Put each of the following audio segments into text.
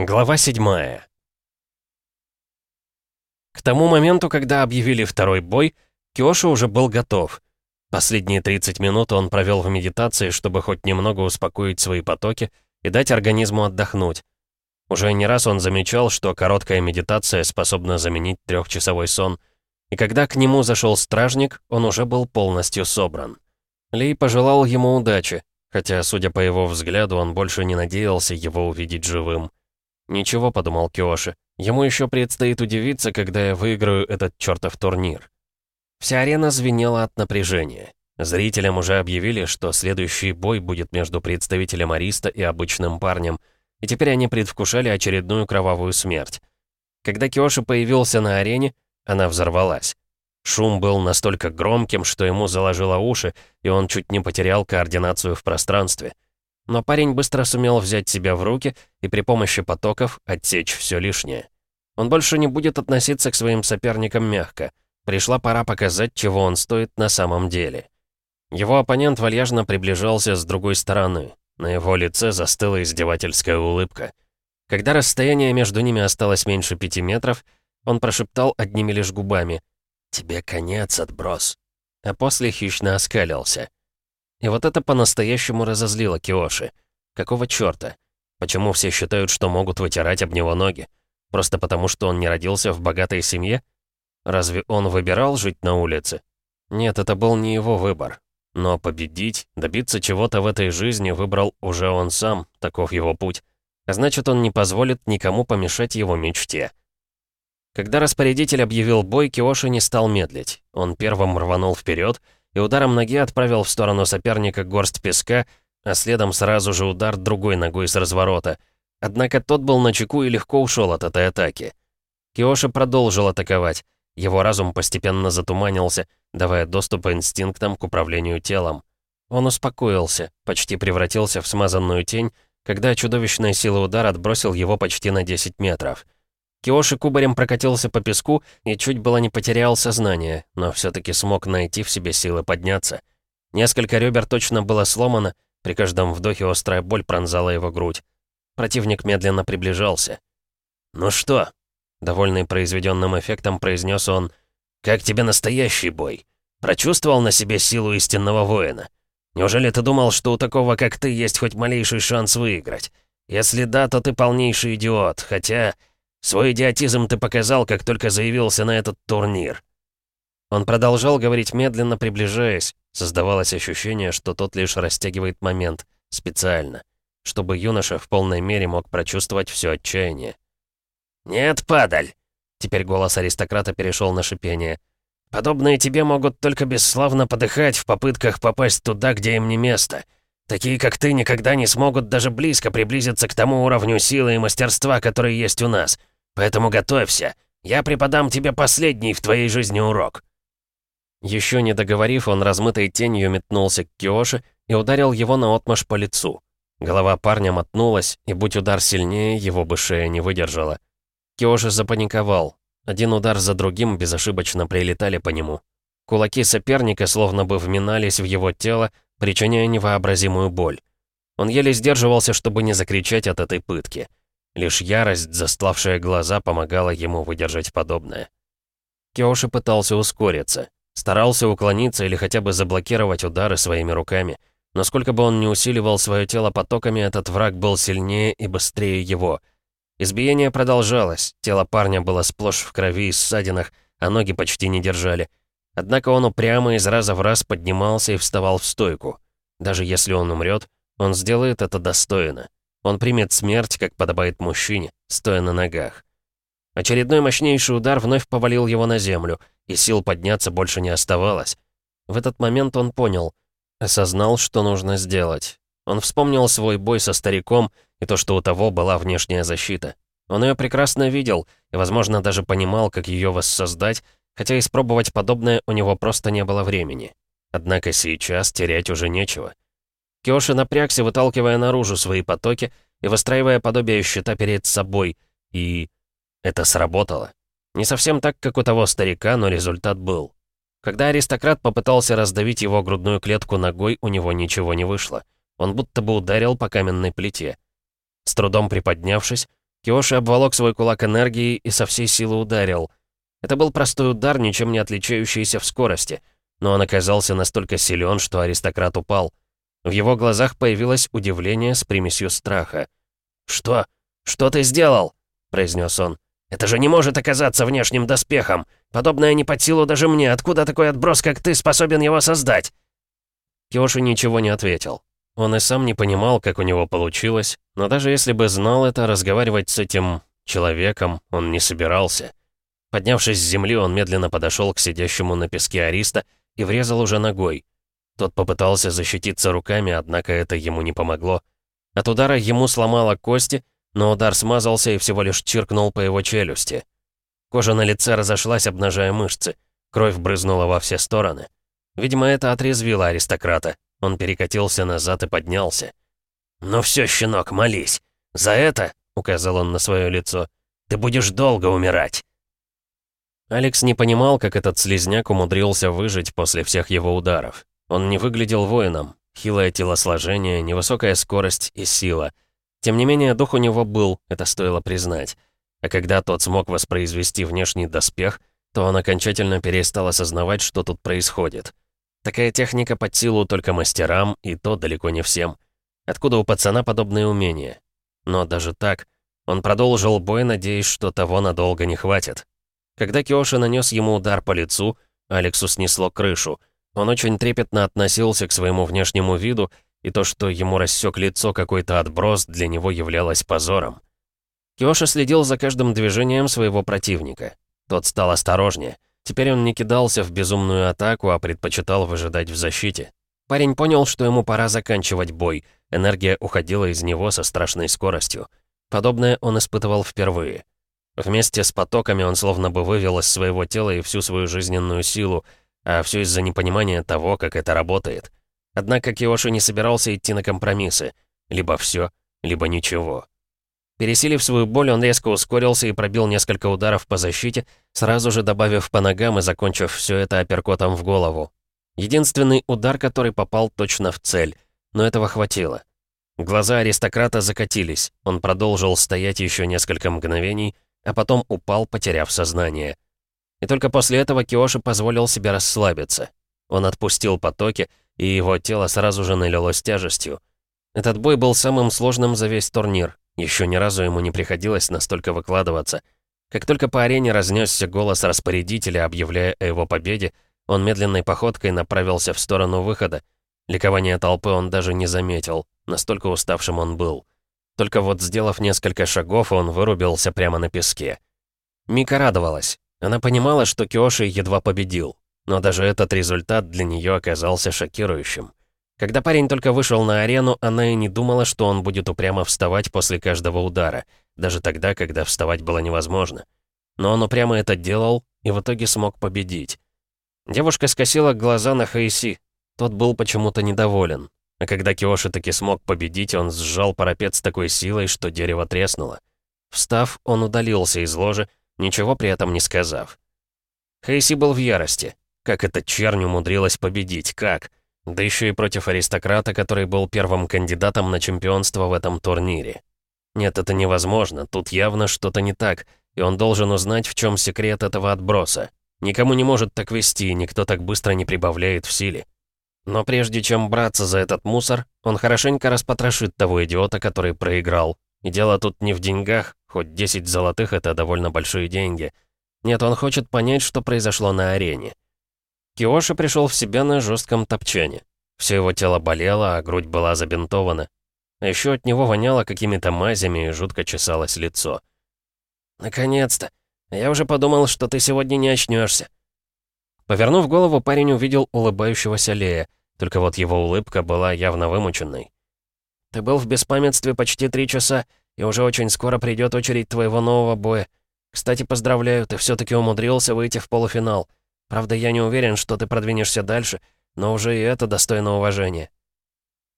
Глава 7 К тому моменту, когда объявили второй бой, Киоши уже был готов. Последние 30 минут он провел в медитации, чтобы хоть немного успокоить свои потоки и дать организму отдохнуть. Уже не раз он замечал, что короткая медитация способна заменить трехчасовой сон. И когда к нему зашел стражник, он уже был полностью собран. Лей пожелал ему удачи, хотя, судя по его взгляду, он больше не надеялся его увидеть живым. «Ничего», — подумал Киоши, — «ему еще предстоит удивиться, когда я выиграю этот чертов турнир». Вся арена звенела от напряжения. Зрителям уже объявили, что следующий бой будет между представителем Ариста и обычным парнем, и теперь они предвкушали очередную кровавую смерть. Когда Киоши появился на арене, она взорвалась. Шум был настолько громким, что ему заложило уши, и он чуть не потерял координацию в пространстве. Но парень быстро сумел взять себя в руки и при помощи потоков отсечь все лишнее. Он больше не будет относиться к своим соперникам мягко. Пришла пора показать, чего он стоит на самом деле. Его оппонент вальяжно приближался с другой стороны. На его лице застыла издевательская улыбка. Когда расстояние между ними осталось меньше пяти метров, он прошептал одними лишь губами «Тебе конец, отброс», а после хищно оскалился. И вот это по-настоящему разозлило Киоши. Какого чёрта? Почему все считают, что могут вытирать об него ноги? Просто потому, что он не родился в богатой семье? Разве он выбирал жить на улице? Нет, это был не его выбор. Но победить, добиться чего-то в этой жизни выбрал уже он сам, таков его путь. Значит, он не позволит никому помешать его мечте. Когда распорядитель объявил бой, Киоши не стал медлить. Он первым рванул вперед и ударом ноги отправил в сторону соперника горсть песка, а следом сразу же удар другой ногой с разворота. Однако тот был на чеку и легко ушел от этой атаки. Киоши продолжил атаковать. Его разум постепенно затуманился, давая доступ инстинктам к управлению телом. Он успокоился, почти превратился в смазанную тень, когда чудовищная сила удара отбросил его почти на 10 метров. Киоши кубарем прокатился по песку и чуть было не потерял сознание, но все-таки смог найти в себе силы подняться. Несколько ребер точно было сломано, при каждом вдохе острая боль пронзала его грудь. Противник медленно приближался. «Ну что?» — довольный произведенным эффектом произнес он. «Как тебе настоящий бой? Прочувствовал на себе силу истинного воина? Неужели ты думал, что у такого, как ты, есть хоть малейший шанс выиграть? Если да, то ты полнейший идиот, хотя...» Свой идиотизм ты показал, как только заявился на этот турнир». Он продолжал говорить медленно, приближаясь. Создавалось ощущение, что тот лишь растягивает момент, специально, чтобы юноша в полной мере мог прочувствовать все отчаяние. «Нет, падаль!» Теперь голос аристократа перешел на шипение. «Подобные тебе могут только бесславно подыхать в попытках попасть туда, где им не место. Такие, как ты, никогда не смогут даже близко приблизиться к тому уровню силы и мастерства, который есть у нас. Поэтому готовься. Я преподам тебе последний в твоей жизни урок». Еще не договорив, он размытой тенью метнулся к Киоши и ударил его наотмашь по лицу. Голова парня мотнулась, и будь удар сильнее, его бы шея не выдержала. Киоши запаниковал. Один удар за другим безошибочно прилетали по нему. Кулаки соперника словно бы вминались в его тело, причиняя невообразимую боль. Он еле сдерживался, чтобы не закричать от этой пытки. Лишь ярость, застлавшая глаза, помогала ему выдержать подобное. Киоши пытался ускориться, старался уклониться или хотя бы заблокировать удары своими руками. Но сколько бы он ни усиливал свое тело потоками, этот враг был сильнее и быстрее его. Избиение продолжалось, тело парня было сплошь в крови и ссадинах, а ноги почти не держали. Однако он упрямо из раза в раз поднимался и вставал в стойку. Даже если он умрет, он сделает это достойно. Он примет смерть, как подобает мужчине, стоя на ногах. Очередной мощнейший удар вновь повалил его на землю, и сил подняться больше не оставалось. В этот момент он понял, осознал, что нужно сделать. Он вспомнил свой бой со стариком и то, что у того была внешняя защита. Он ее прекрасно видел и, возможно, даже понимал, как ее воссоздать, хотя испробовать подобное у него просто не было времени. Однако сейчас терять уже нечего. Киоши напрягся, выталкивая наружу свои потоки и выстраивая подобие щита перед собой. И это сработало. Не совсем так, как у того старика, но результат был. Когда аристократ попытался раздавить его грудную клетку ногой, у него ничего не вышло. Он будто бы ударил по каменной плите. С трудом приподнявшись, Киоши обволок свой кулак энергией и со всей силы ударил. Это был простой удар, ничем не отличающийся в скорости, но он оказался настолько силен, что аристократ упал. В его глазах появилось удивление с примесью страха. «Что? Что ты сделал?» — произнес он. «Это же не может оказаться внешним доспехом! Подобное не под силу даже мне! Откуда такой отброс, как ты, способен его создать?» Киоши ничего не ответил. Он и сам не понимал, как у него получилось, но даже если бы знал это, разговаривать с этим человеком он не собирался. Поднявшись с земли, он медленно подошел к сидящему на песке Ариста и врезал уже ногой. Тот попытался защититься руками, однако это ему не помогло. От удара ему сломало кости, но удар смазался и всего лишь чиркнул по его челюсти. Кожа на лице разошлась, обнажая мышцы. Кровь брызнула во все стороны. Видимо, это отрезвило аристократа. Он перекатился назад и поднялся. «Ну все, щенок, молись. За это, — указал он на свое лицо, — ты будешь долго умирать». Алекс не понимал, как этот слезняк умудрился выжить после всех его ударов. Он не выглядел воином. Хилое телосложение, невысокая скорость и сила. Тем не менее, дух у него был, это стоило признать. А когда тот смог воспроизвести внешний доспех, то он окончательно перестал осознавать, что тут происходит. Такая техника под силу только мастерам, и то далеко не всем. Откуда у пацана подобные умения? Но даже так, он продолжил бой, надеясь, что того надолго не хватит. Когда Киоши нанес ему удар по лицу, Алексу снесло крышу. Он очень трепетно относился к своему внешнему виду, и то, что ему рассек лицо какой-то отброс, для него являлось позором. Киоши следил за каждым движением своего противника. Тот стал осторожнее. Теперь он не кидался в безумную атаку, а предпочитал выжидать в защите. Парень понял, что ему пора заканчивать бой. Энергия уходила из него со страшной скоростью. Подобное он испытывал впервые. Вместе с потоками он словно бы вывел из своего тела и всю свою жизненную силу, а все из-за непонимания того, как это работает. Однако Киоши не собирался идти на компромиссы. Либо все, либо ничего. Пересилив свою боль, он резко ускорился и пробил несколько ударов по защите, сразу же добавив по ногам и закончив все это апперкотом в голову. Единственный удар, который попал точно в цель, но этого хватило. Глаза аристократа закатились, он продолжил стоять еще несколько мгновений, а потом упал, потеряв сознание. И только после этого Киоши позволил себе расслабиться. Он отпустил потоки, и его тело сразу же налилось тяжестью. Этот бой был самым сложным за весь турнир. Еще ни разу ему не приходилось настолько выкладываться. Как только по арене разнесся голос распорядителя, объявляя о его победе, он медленной походкой направился в сторону выхода. Ликование толпы он даже не заметил, настолько уставшим он был. Только вот сделав несколько шагов, он вырубился прямо на песке. Мика радовалась. Она понимала, что Киоши едва победил. Но даже этот результат для нее оказался шокирующим. Когда парень только вышел на арену, она и не думала, что он будет упрямо вставать после каждого удара, даже тогда, когда вставать было невозможно. Но он упрямо это делал и в итоге смог победить. Девушка скосила глаза на Хаиси. Тот был почему-то недоволен. А когда Киоши таки смог победить, он сжал парапет с такой силой, что дерево треснуло. Встав, он удалился из ложи, ничего при этом не сказав. Хейси был в ярости. Как эта чернь умудрилась победить? Как? Да еще и против аристократа, который был первым кандидатом на чемпионство в этом турнире. Нет, это невозможно, тут явно что-то не так, и он должен узнать, в чем секрет этого отброса. Никому не может так вести, никто так быстро не прибавляет в силе. Но прежде чем браться за этот мусор, он хорошенько распотрошит того идиота, который проиграл. И дело тут не в деньгах, хоть 10 золотых — это довольно большие деньги. Нет, он хочет понять, что произошло на арене. Киоши пришел в себя на жестком топчане. Все его тело болело, а грудь была забинтована. А еще от него воняло какими-то мазями и жутко чесалось лицо. «Наконец-то! Я уже подумал, что ты сегодня не очнешься. Повернув голову, парень увидел улыбающегося Лея. Только вот его улыбка была явно вымученной. «Ты был в беспамятстве почти три часа, и уже очень скоро придет очередь твоего нового боя. Кстати, поздравляю, ты все таки умудрился выйти в полуфинал. Правда, я не уверен, что ты продвинешься дальше, но уже и это достойно уважения».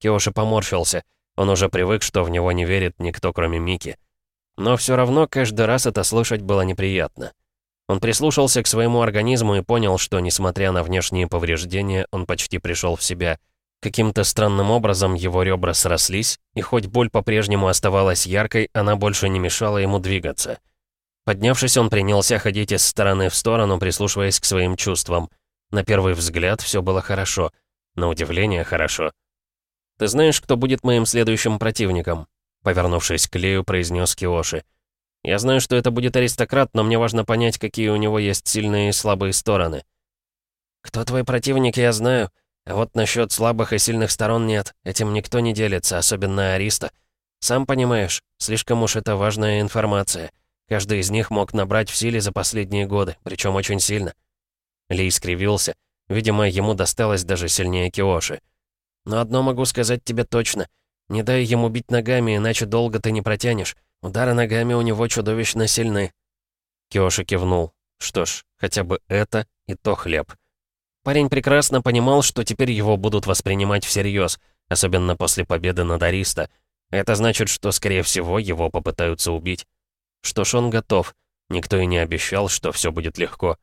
Киоши поморщился. Он уже привык, что в него не верит никто, кроме Мики. Но все равно каждый раз это слышать было неприятно. Он прислушался к своему организму и понял, что, несмотря на внешние повреждения, он почти пришел в себя. Каким-то странным образом его ребра срослись, и хоть боль по-прежнему оставалась яркой, она больше не мешала ему двигаться. Поднявшись, он принялся ходить из стороны в сторону, прислушиваясь к своим чувствам. На первый взгляд все было хорошо. На удивление хорошо. «Ты знаешь, кто будет моим следующим противником?» Повернувшись к Лею, произнес Киоши. «Я знаю, что это будет аристократ, но мне важно понять, какие у него есть сильные и слабые стороны». «Кто твой противник, я знаю. Вот насчет слабых и сильных сторон нет. Этим никто не делится, особенно Ариста. Сам понимаешь, слишком уж это важная информация. Каждый из них мог набрать в силе за последние годы, причем очень сильно». Ли скривился. Видимо, ему досталось даже сильнее Киоши. «Но одно могу сказать тебе точно. Не дай ему бить ногами, иначе долго ты не протянешь. Удары ногами у него чудовищно сильны». Киоши кивнул. Что ж, хотя бы это и то хлеб. Парень прекрасно понимал, что теперь его будут воспринимать всерьез, особенно после победы над Ариста. Это значит, что, скорее всего, его попытаются убить. Что ж, он готов. Никто и не обещал, что все будет легко.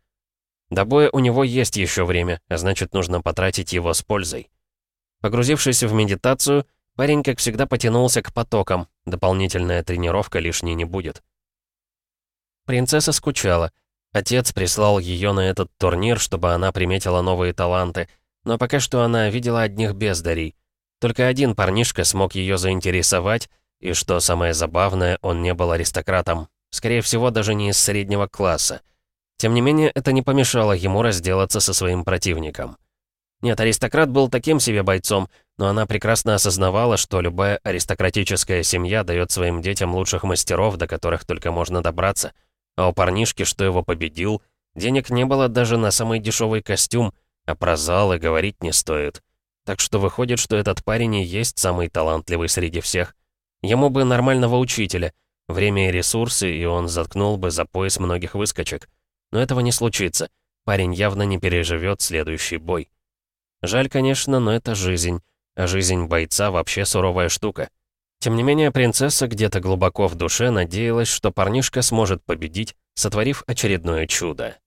До боя у него есть еще время, а значит, нужно потратить его с пользой. Погрузившись в медитацию, парень, как всегда, потянулся к потокам. Дополнительная тренировка лишней не будет. Принцесса скучала. Отец прислал ее на этот турнир, чтобы она приметила новые таланты, но пока что она видела одних бездарей. Только один парнишка смог ее заинтересовать, и что самое забавное, он не был аристократом. Скорее всего, даже не из среднего класса. Тем не менее, это не помешало ему разделаться со своим противником. Нет, аристократ был таким себе бойцом, но она прекрасно осознавала, что любая аристократическая семья дает своим детям лучших мастеров, до которых только можно добраться — а у парнишки, что его победил, денег не было даже на самый дешевый костюм, а про залы говорить не стоит. Так что выходит, что этот парень и есть самый талантливый среди всех. Ему бы нормального учителя, время и ресурсы, и он заткнул бы за пояс многих выскочек. Но этого не случится. Парень явно не переживет следующий бой. Жаль, конечно, но это жизнь. А жизнь бойца вообще суровая штука. Тем не менее, принцесса где-то глубоко в душе надеялась, что парнишка сможет победить, сотворив очередное чудо.